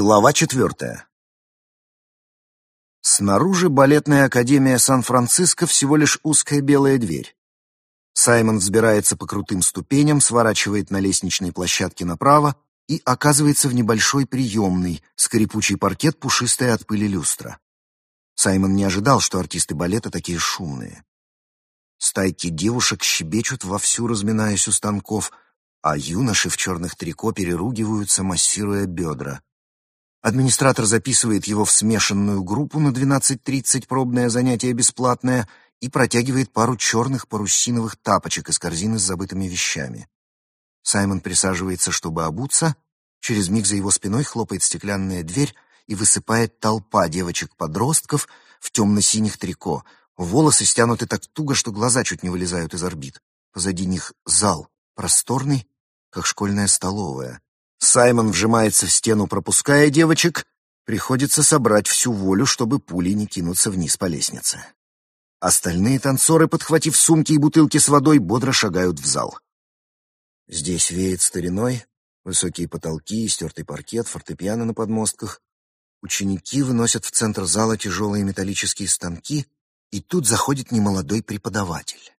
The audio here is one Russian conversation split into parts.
Глава четвертая. Снаружи балетная академия Сан-Франциско всего лишь узкая белая дверь. Саймон взбирается по крутым ступеням, сворачивает на лестничной площадке направо и оказывается в небольшой приемной, скрипучий паркет, пушистая от пыли люстра. Саймон не ожидал, что артисты балета такие шумные. Стайки девушек щебечут вовсю, разминаясь у станков, а юноши в черных трико переругиваются, массируя бедра. Администратор записывает его в смешанную группу на 12.30, пробное занятие бесплатное, и протягивает пару черных парусиновых тапочек из корзины с забытыми вещами. Саймон присаживается, чтобы обуться. Через миг за его спиной хлопает стеклянная дверь и высыпает толпа девочек-подростков в темно-синих трико. Волосы стянуты так туго, что глаза чуть не вылезают из орбит. Позади них зал, просторный, как школьная столовая. Саймон вжимается в стену, пропуская девочек. Приходится собрать всю волю, чтобы пули не кинуться вниз по лестнице. Остальные танцоры, подхватив сумки и бутылки с водой, бодро шагают в зал. Здесь веет стариной, высокие потолки, стертый паркет, фортепиано на подмостках. Ученики выносят в центр зала тяжелые металлические станки, и тут заходит немолодой преподаватель.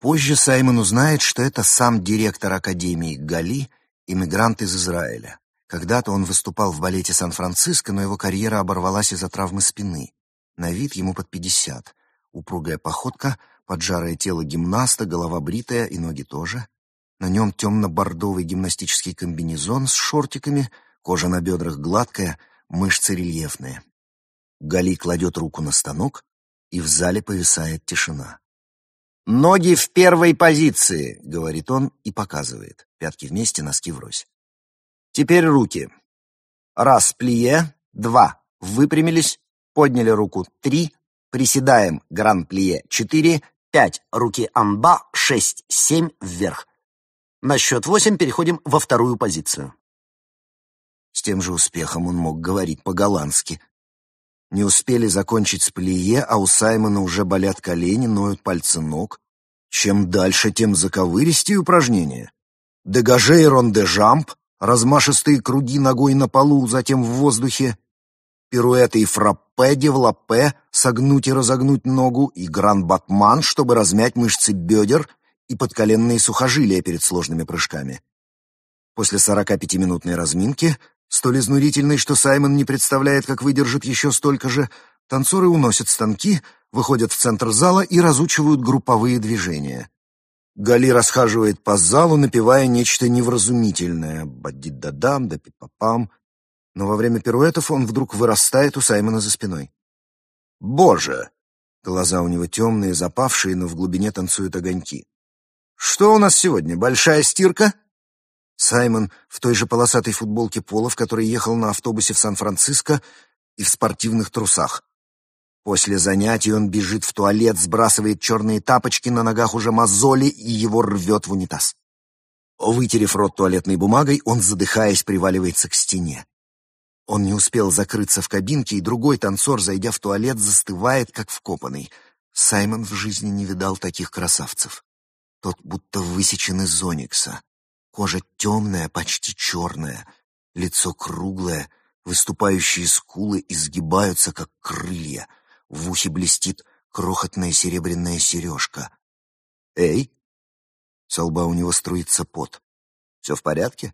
Позже Саймон узнает, что это сам директор Академии Гали — иммигрант из Израиля. Когда-то он выступал в балете Сан-Франциско, но его карьера оборвалась из-за травмы спины. На вид ему под пятьдесят. Упругая походка, поджарое тело гимнаста, голова бритая и ноги тоже. На нем темно-бордовый гимнастический комбинезон с шортиками, кожа на бедрах гладкая, мышцы рельефные. Гали кладет руку на станок, и в зале повисает тишина. «Ноги в первой позиции», — говорит он и показывает. Пятки вместе, носки врозь. «Теперь руки. Раз, плие. Два, выпрямились. Подняли руку. Три, приседаем. Гран-плие. Четыре, пять, руки амба. Шесть, семь, вверх. На счет восемь переходим во вторую позицию». С тем же успехом он мог говорить по-голландски, не успели закончить с плие, а у Саймона уже болят колени, ноют пальцы ног. Чем дальше, тем заковыристее упражнения. Дегаже и ронде-жамп, размашистые круги ногой на полу, затем в воздухе, пируэты и фраппе, девлапе, согнуть и разогнуть ногу, и гран-батман, чтобы размять мышцы бедер и подколенные сухожилия перед сложными прыжками. После 45-минутной разминки столь изнурительный, что Саймон не представляет, как выдержит еще столько же, танцоры уносят станки, выходят в центр зала и разучивают групповые движения. Гали расхаживает по залу, напевая нечто невразумительное «бадди-да-дам, да пи-па-пам», но во время пируэтов он вдруг вырастает у Саймона за спиной. «Боже!» Глаза у него темные, запавшие, но в глубине танцуют огоньки. «Что у нас сегодня? Большая стирка?» Саймон в той же полосатой футболке пола, в которой ехал на автобусе в Сан-Франциско, и в спортивных трусах. После занятий он бежит в туалет, сбрасывает черные тапочки, на ногах уже мозоли, и его рвет в унитаз. Вытерев рот туалетной бумагой, он, задыхаясь, приваливается к стене. Он не успел закрыться в кабинке, и другой танцор, зайдя в туалет, застывает, как вкопанный. Саймон в жизни не видал таких красавцев. Тот будто высечен из оникса. Кожа темная, почти черная, лицо круглое, выступающие скулы изгибаются, как крылья. В ухе блестит крохотная серебряная сережка. «Эй!» Со лба у него струится пот. «Все в порядке?»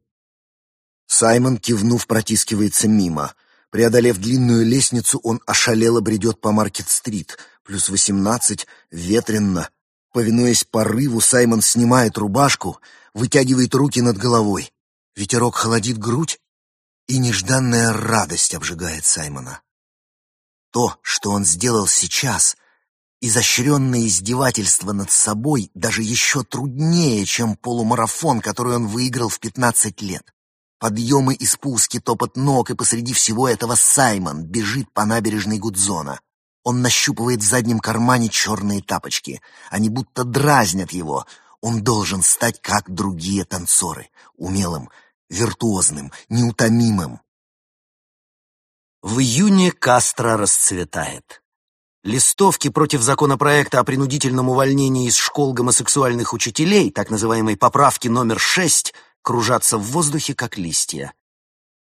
Саймон, кивнув, протискивается мимо. Преодолев длинную лестницу, он ошалело бредет по Маркет-стрит. Плюс восемнадцать, ветренно. Повинуясь порыву, Саймон снимает рубашку, вытягивает руки над головой. Ветерок холодит грудь, и нежданная радость обжигает Саймона. То, что он сделал сейчас, изощренное издевательство над собой, даже еще труднее, чем полумарафон, который он выиграл в пятнадцать лет. Подъемы и спуски, топот ног, и посреди всего этого Саймон бежит по набережной Гудзона. Он нащупывает в заднем кармане черные тапочки. Они будто дразнят его — он должен стать как другие танцоры, умелым, виртуозным, неутомимым. В июне Кастро расцветает. Листовки против законопроекта о принудительном увольнении из школ гомосексуальных учителей, так называемой поправки номер 6, кружатся в воздухе, как листья.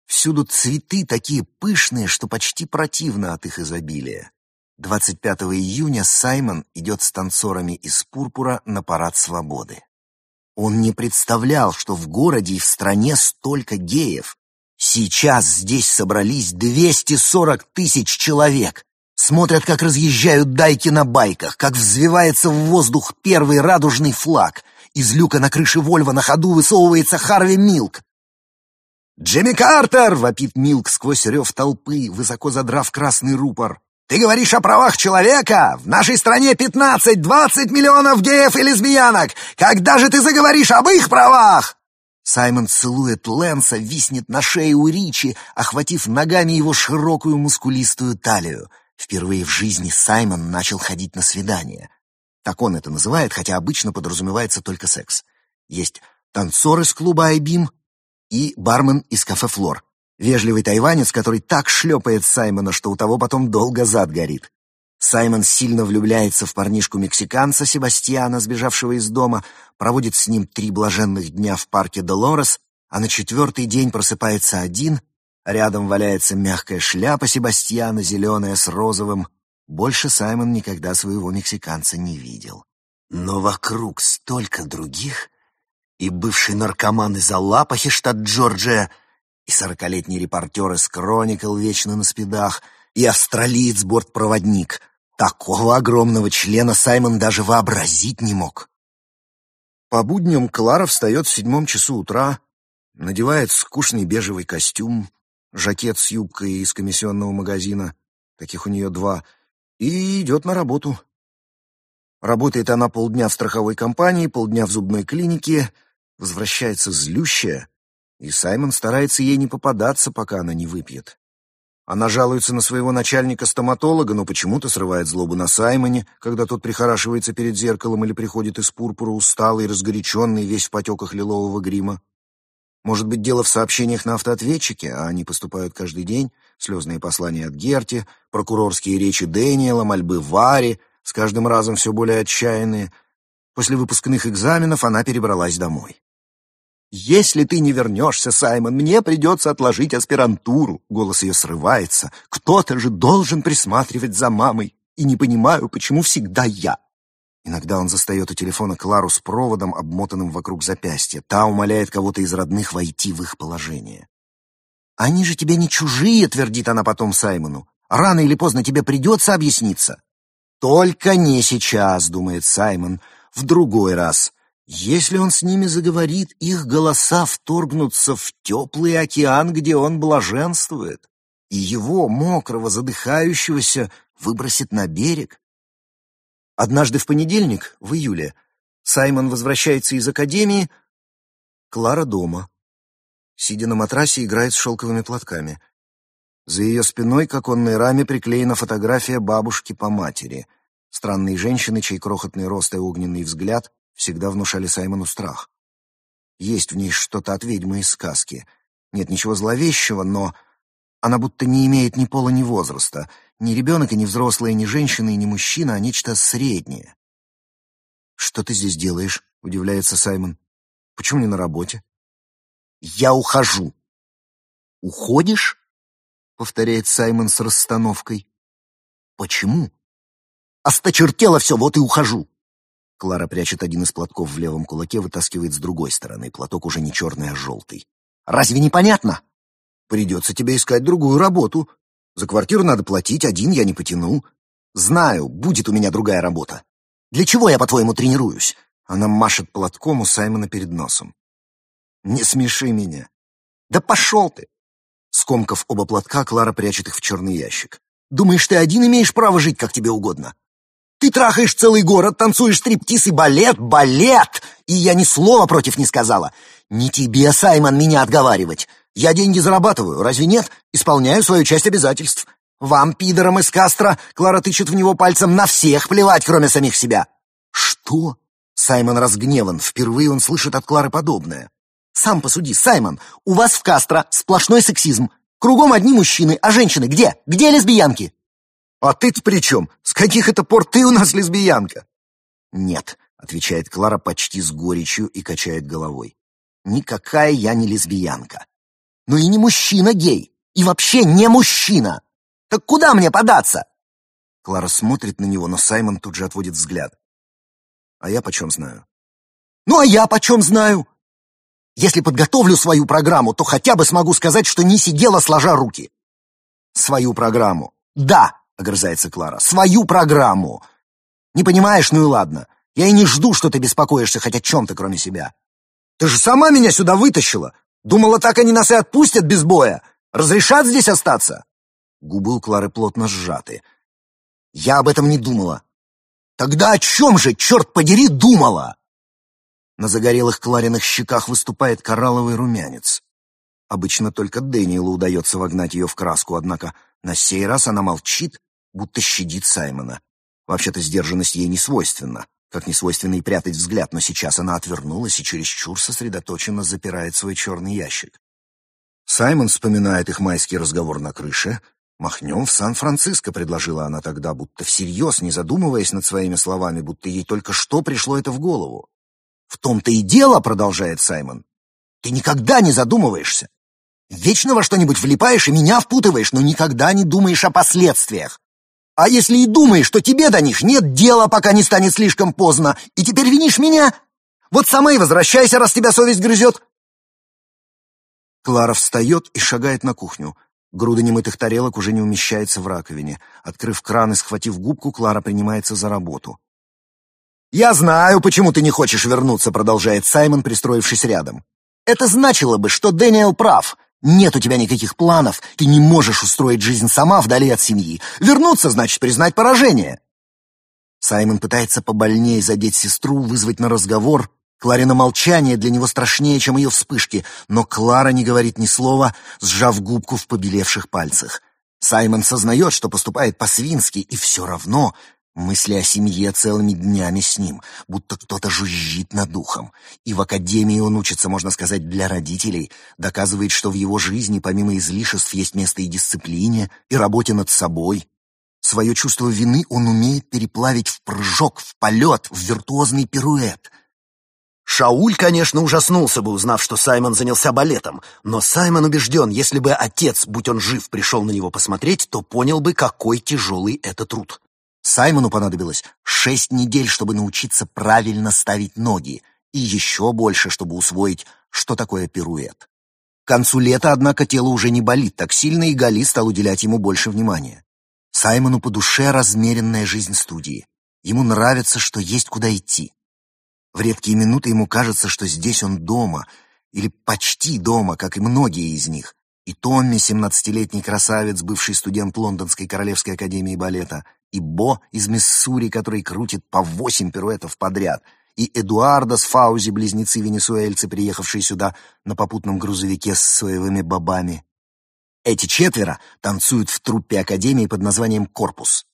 Всюду цветы такие пышные, что почти противно от их изобилия. 25 июня Саймон идет с танцорами из пурпура на парад свободы. Он не представлял, что в городе и в стране столько геев. Сейчас здесь собрались 240 тысяч человек. Смотрят, как разъезжают дайки на байках, как взвивается в воздух первый радужный флаг. Из люка на крыше Вольва на ходу высовывается Харви Милк. «Джимми Картер!» — вопит Милк сквозь рев толпы, высоко задрав красный рупор. «Ты говоришь о правах человека? В нашей стране 15-20 миллионов геев и лесбиянок! Когда же ты заговоришь об их правах?» Саймон целует Лэнса, виснет на шее у Ричи, охватив ногами его широкую мускулистую талию. Впервые в жизни Саймон начал ходить на свидания. Так он это называет, хотя обычно подразумевается только секс. Есть танцор из клуба «Айбим», и бармен из кафе «Флор». Вежливый тайванец, который так шлепает Саймона, что у того потом долго зад горит. Саймон сильно влюбляется в парнишку-мексиканца Себастьяна, сбежавшего из дома, проводит с ним три блаженных дня в парке Долорес, а на четвертый день просыпается один, рядом валяется мягкая шляпа Себастьяна, зеленая с розовым. Больше Саймон никогда своего мексиканца не видел. Но вокруг столько других, и бывший наркоман из Алапахи, штат Джорджия, и сорокалетний репортер из Кроникл вечно на спидах, и австралиец-бортпроводник. Такого огромного члена Саймон даже вообразить не мог. По будням Клара встает в седьмом часу утра, надевает скучный бежевый костюм, жакет с юбкой из комиссионного магазина, таких у нее два, и идет на работу. Работает она полдня в страховой компании, полдня в зубной клинике — возвращается злющая, и Саймон старается ей не попадаться, пока она не выпьет. Она жалуется на своего начальника-стоматолога, но почему-то срывает злобу на Саймоне, когда тот прихорашивается перед зеркалом или приходит из пурпура усталый, разгоряченный, весь в потеках лилового грима. Может быть, дело в сообщениях на автоответчике, а они поступают каждый день, слезные послания от Герти, прокурорские речи Дэниела, мольбы Вари, с каждым разом все более отчаянные. После выпускных экзаменов она перебралась домой. «Если ты не вернешься, Саймон, мне придется отложить аспирантуру». Голос ее срывается. «Кто-то же должен присматривать за мамой. И не понимаю, почему всегда я». Иногда он застает у телефона Клару с проводом, обмотанным вокруг запястья. Та умоляет кого-то из родных войти в их положение. «Они же тебе не чужие», — твердит она потом Саймону. «Рано или поздно тебе придется объясниться». «Только не сейчас», — думает Саймон, — «в другой раз». Если он с ними заговорит, их голоса вторгнутся в теплый океан, где он блаженствует, и его, мокрого, задыхающегося, выбросит на берег. Однажды в понедельник, в июле, Саймон возвращается из академии, Клара дома. Сидя на матрасе, играет с шелковыми платками. За ее спиной к оконной раме приклеена фотография бабушки по матери, странной женщины, чей крохотный рост и огненный взгляд всегда внушали Саймону страх. Есть в ней что-то от ведьмы из сказки. Нет ничего зловещего, но она будто не имеет ни пола, ни возраста. Ни ребенок, и ни взрослая, ни женщина, и ни мужчина, а нечто среднее. «Что ты здесь делаешь?» — удивляется Саймон. «Почему не на работе?» «Я ухожу». «Уходишь?» — повторяет Саймон с расстановкой. «Почему?» «Осточертело все, вот и ухожу». Клара прячет один из платков в левом кулаке, вытаскивает с другой стороны. Платок уже не черный, а желтый. «Разве не понятно?» «Придется тебе искать другую работу. За квартиру надо платить, один я не потяну». «Знаю, будет у меня другая работа. Для чего я, по-твоему, тренируюсь?» Она машет платком у Саймона перед носом. «Не смеши меня». «Да пошел ты!» Скомкав оба платка, Клара прячет их в черный ящик. «Думаешь, ты один имеешь право жить, как тебе угодно? Ты трахаешь целый город, танцуешь стриптиз и балет, балет! И я ни слова против не сказала. Не тебе, Саймон, меня отговаривать. Я деньги зарабатываю, разве нет? Исполняю свою часть обязательств. Вам, пидорам из Кастро, Клара тычет в него пальцем, на всех плевать, кроме самих себя. Что? Саймон разгневан. Впервые он слышит от Клары подобное. Сам посуди, Саймон, у вас в Кастро сплошной сексизм. Кругом одни мужчины, а женщины где? Где лесбиянки? «А ты-то при чем? С каких это пор ты у нас лесбиянка?» «Нет», — отвечает Клара почти с горечью и качает головой. «Никакая я не лесбиянка. но и не мужчина гей. И вообще не мужчина. Так куда мне податься?» Клара смотрит на него, но Саймон тут же отводит взгляд. «А я почем знаю?» «Ну, а я почем знаю?» «Если подготовлю свою программу, то хотя бы смогу сказать, что не сидела сложа руки». «Свою программу?» «Да!» — огрызается Клара. «Свою программу!» «Не понимаешь? Ну и ладно. Я и не жду, что ты беспокоишься хоть о чем-то, кроме себя. Ты же сама меня сюда вытащила. Думала, так они нас и отпустят без боя. Разрешат здесь остаться?» Губы у Клары плотно сжаты. «Я об этом не думала». «Тогда о чем же, черт подери, думала?» На загорелых Клариных щеках выступает коралловый румянец. Обычно только Дэниелу удается вогнать ее в краску, однако на сей раз она молчит, будто щадит Саймона. Вообще-то сдержанность ей не свойственна, как не свойственно и прятать взгляд, но сейчас она отвернулась и чересчур сосредоточенно запирает свой черный ящик. Саймон вспоминает их майский разговор на крыше. «Махнем в Сан-Франциско», — предложила она тогда, будто всерьез, не задумываясь над своими словами, будто ей только что пришло это в голову. «В том-то и дело», — продолжает Саймон. «Ты никогда не задумываешься. Вечно во что-нибудь влипаешь и меня впутываешь, но никогда не думаешь о последствиях. А если и думаешь, то тебе до них нет дела, пока не станет слишком поздно, и теперь винишь меня? Вот сама и возвращайся, раз тебя совесть грызет. Клара встает и шагает на кухню. Груда немытых тарелок уже не умещается в раковине. Открыв кран и схватив губку, Клара принимается за работу. «Я знаю, почему ты не хочешь вернуться», — продолжает Саймон, пристроившись рядом. «Это значило бы, что Дэниел прав. Нет у тебя никаких планов, ты не можешь устроить жизнь сама вдали от семьи. Вернуться значит признать поражение. Саймон пытается побольнее задеть сестру, вызвать на разговор. Кларина молчание для него страшнее, чем ее вспышки, но Клара не говорит ни слова, сжав губку в побелевших пальцах. Саймон сознает, что поступает по-свински, и все равно Мысли о семье целыми днями с ним, будто кто-то жужжит над духом. И в академии он учится, можно сказать, для родителей, доказывает, что в его жизни помимо излишеств есть место и дисциплине, и работе над собой. Свое чувство вины он умеет переплавить в прыжок, в полет, в виртуозный пируэт. Шауль, конечно, ужаснулся бы, узнав, что Саймон занялся балетом, но Саймон убежден, если бы отец, будь он жив, пришел на него посмотреть, то понял бы, какой тяжелый это труд. Саймону понадобилось шесть недель, чтобы научиться правильно ставить ноги, и еще больше, чтобы усвоить, что такое пируэт. К концу лета, однако, тело уже не болит так сильно, и Гали стал уделять ему больше внимания. Саймону по душе размеренная жизнь студии. Ему нравится, что есть куда идти. В редкие минуты ему кажется, что здесь он дома, или почти дома, как и многие из них. И Томми, семнадцатилетний красавец, бывший студент Лондонской королевской академии балета — и Бо из Миссури, который крутит по восемь пируэтов подряд, и Эдуардо с Фаузи, близнецы-венесуэльцы, приехавшие сюда на попутном грузовике с соевыми бобами. Эти четверо танцуют в труппе Академии под названием «Корпус».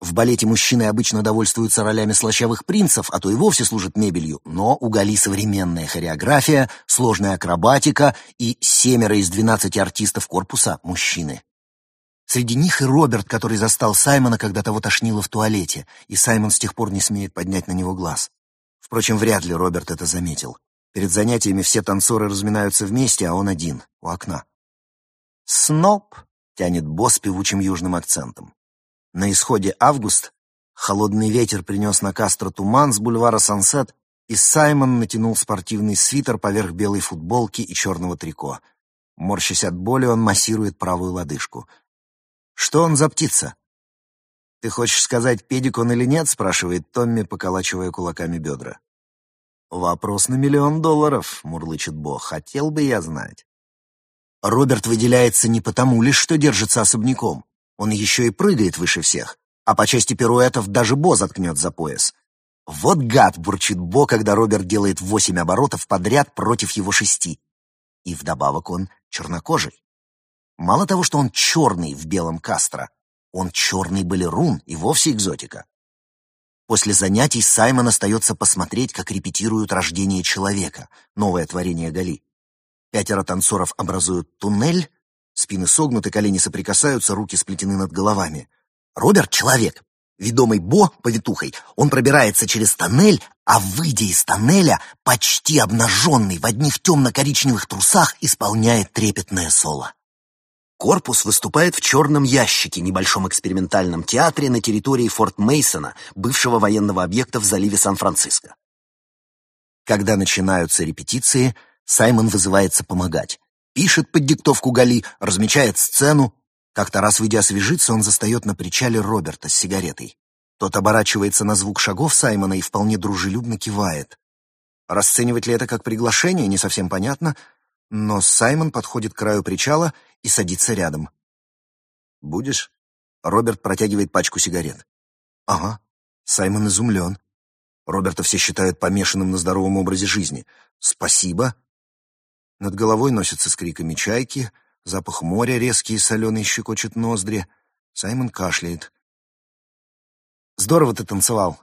В балете мужчины обычно довольствуются ролями слащавых принцев, а то и вовсе служат мебелью, но у Гали современная хореография, сложная акробатика и семеро из двенадцати артистов корпуса — мужчины. Среди них и Роберт, который застал Саймона, когда того тошнило в туалете, и Саймон с тех пор не смеет поднять на него глаз. Впрочем, вряд ли Роберт это заметил. Перед занятиями все танцоры разминаются вместе, а он один, у окна. «Сноб!» — тянет босс певучим южным акцентом. На исходе август холодный ветер принес на Кастро туман с бульвара Сансет, и Саймон натянул спортивный свитер поверх белой футболки и черного трико. Морщась от боли, он массирует правую лодыжку — что он за птица? Ты хочешь сказать, педик он или нет? спрашивает Томми, поколачивая кулаками бедра. Вопрос на миллион долларов, мурлычет Бо. Хотел бы я знать. Роберт выделяется не потому лишь, что держится особняком. Он еще и прыгает выше всех. А по части пируэтов даже Бо заткнет за пояс. Вот гад, бурчит Бо, когда Роберт делает восемь оборотов подряд против его шести. И вдобавок он чернокожий. Мало того, что он черный в белом кастро, он черный балерун и вовсе экзотика. После занятий Саймон остается посмотреть, как репетируют «Рождение человека», новое творение Гали. Пятеро танцоров образуют туннель, спины согнуты, колени соприкасаются, руки сплетены над головами. Роберт — человек, Ведомый Бо, повитухой, он пробирается через тоннель, а, выйдя из тоннеля, почти обнаженный в одних темно-коричневых трусах, исполняет трепетное соло. Корпус выступает в черном ящике, небольшом экспериментальном театре на территории Форт Мейсона, бывшего военного объекта в заливе Сан-Франциско. Когда начинаются репетиции, Саймон вызывается помогать. Пишет под диктовку Гали, размечает сцену, как-то раз, выйдя освежиться, он застает на причале Роберта с сигаретой. Тот оборачивается на звук шагов Саймона и вполне дружелюбно кивает. Расценивать ли это как приглашение, не совсем понятно, но Саймон подходит к краю причала и садится рядом. «Будешь?» Роберт протягивает пачку сигарет. «Ага». Саймон изумлен. Роберта все считают помешанным на здоровом образе жизни. «Спасибо». Над головой носятся с криками чайки — Запах моря резкий и соленый щекочет ноздри. Саймон кашляет. «Здорово ты танцевал!»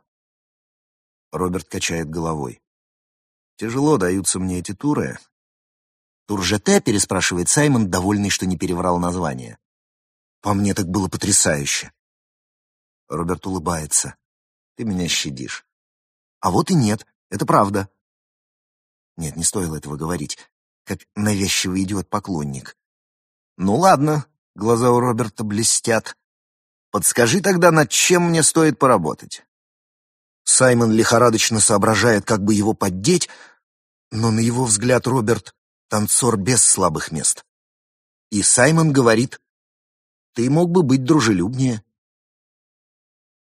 Роберт качает головой. «Тяжело даются мне эти туры». «Тур ЖТ?» — переспрашивает Саймон, довольный, что не переврал название. «По мне так было потрясающе!» Роберт улыбается. «Ты меня щадишь». «А вот и нет, это правда». Нет, не стоило этого говорить, как навязчивый идиот-поклонник. «Ну ладно», — глаза у Роберта блестят. «Подскажи тогда, над чем мне стоит поработать?» Саймон лихорадочно соображает, как бы его поддеть, но на его взгляд Роберт — танцор без слабых мест. И Саймон говорит, «Ты мог бы быть дружелюбнее».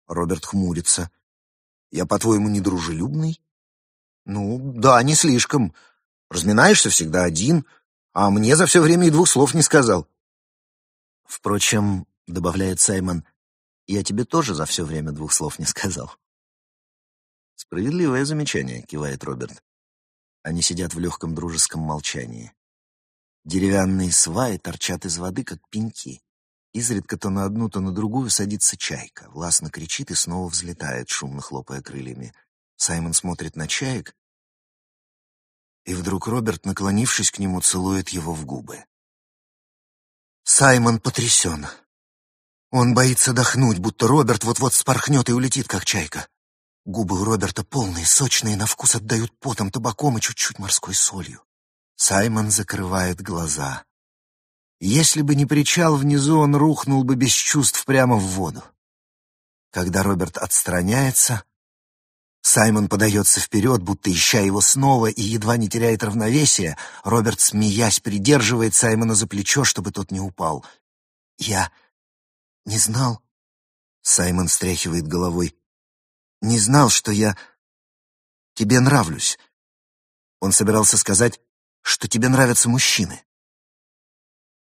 Роберт хмурится. «Я, по-твоему, не дружелюбный?» «Ну, да, не слишком. Разминаешься всегда один, а мне за все время и двух слов не сказал. Впрочем, добавляет Саймон, я тебе тоже за все время двух слов не сказал. Справедливое замечание, кивает Роберт. Они сидят в легком дружеском молчании. Деревянные сваи торчат из воды, как пеньки. Изредка то на одну, то на другую садится чайка, властно кричит и снова взлетает, шумно хлопая крыльями. Саймон смотрит на чаек, и вдруг Роберт, наклонившись к нему, целует его в губы. Саймон потрясен. Он боится дохнуть, будто Роберт вот-вот спорхнет и улетит, как чайка. Губы у Роберта полные, сочные, на вкус отдают потом, табаком и чуть-чуть морской солью. Саймон закрывает глаза. Если бы не причал внизу, он рухнул бы без чувств прямо в воду. Когда Роберт отстраняется, Саймон подается вперед, будто ища его снова, и едва не теряет равновесие. Роберт, смеясь, придерживает Саймона за плечо, чтобы тот не упал. «Я не знал...» Саймон встряхивает головой. «Не знал, что я тебе нравлюсь». Он собирался сказать, что тебе нравятся мужчины.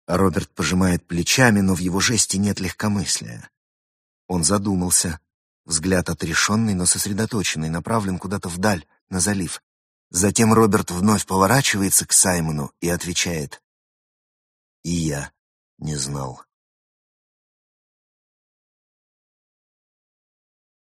Роберт пожимает плечами, но в его жесте нет легкомыслия. Он задумался. Взгляд отрешенный, но сосредоточенный, направлен куда-то вдаль, на залив. Затем Роберт вновь поворачивается к Саймону и отвечает. «И я не знал».